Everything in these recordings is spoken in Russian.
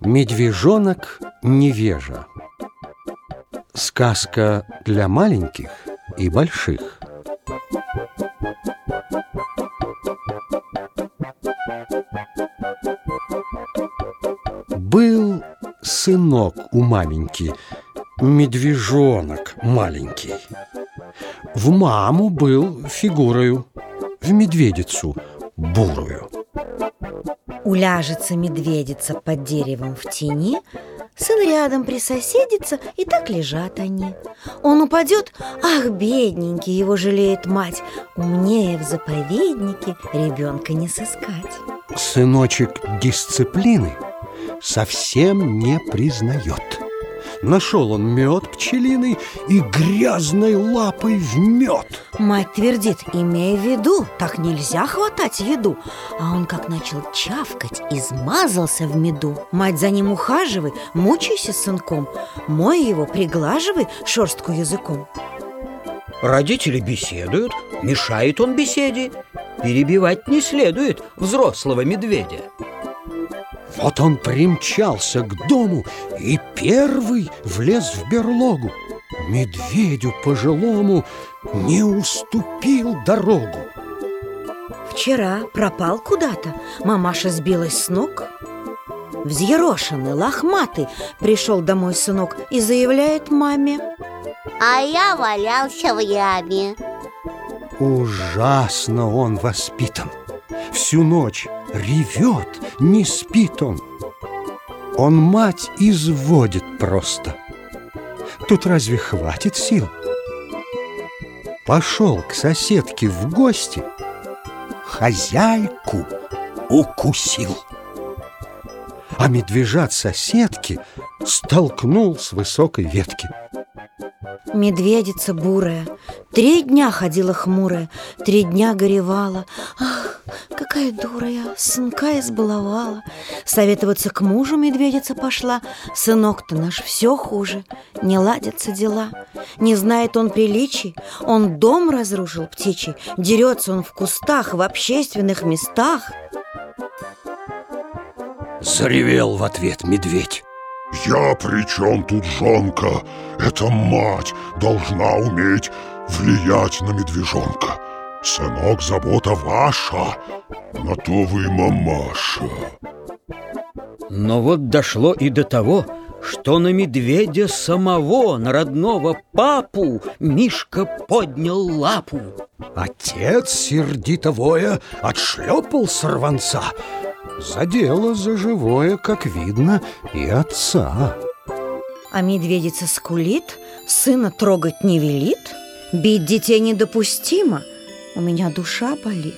Медвежонок невежа. Сказка для маленьких и больших. Был сынок у маменьки, медвежонок маленький. В маму был фигурою, в медведицу бурую. Уляжется медведица под деревом в тени, Сын рядом присоседится, и так лежат они. Он упадет, ах, бедненький, его жалеет мать. Умнее в заповеднике ребенка не сыскать. Сыночек дисциплины совсем не признает Нашел он мед пчелиный и грязной лапой в мед. Мать твердит, имея в виду, так нельзя хватать еду. А он как начал чавкать, измазался в меду. Мать за ним ухаживай, мучайся с сынком. Мой его, приглаживай шерстку языком. Родители беседуют, мешает он беседе. Перебивать не следует взрослого медведя Вот он примчался к дому и первый влез в берлогу. Медведю пожилому не уступил дорогу. Вчера пропал куда-то, мамаша сбилась с ног. Взъерошенный, лохматый пришел домой сынок и заявляет маме. А я валялся в яме. Ужасно он воспитан Всю ночь ревет, не спит он. Он мать изводит просто. Тут разве хватит сил? Пошел к соседке в гости Хозяйку укусил. А медвежат соседки столкнул с высокой ветки Медведица бурая. Три дня ходила хмурая Три дня горевала. Ах, какая дура я, сынка избаловала. Советоваться к мужу медведица пошла. Сынок-то наш все хуже Не ладятся дела. Не знает он приличий Он дом разрушил птичий Дерется он в кустах, в общественных местах. Заревел в ответ медведь Я при чем тут жонка? Эта мать должна уметь влиять на медвежонка. Сынок, забота ваша, на то вы мамаша Но вот дошло и до того, что на медведя самого, на родного папу Мишка поднял лапу. Отец сердито воя отшлепал сорванца Задело за живое, как видно, и отца. А медведица скулит, сына трогать не велит Бить детей недопустимо, у меня душа болит.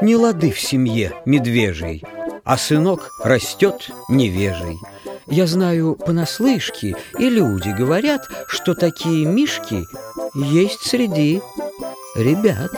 Не лады в семье медвежий, а сынок растет невежий Я знаю понаслышке, и люди говорят, что такие мишки есть среди ребят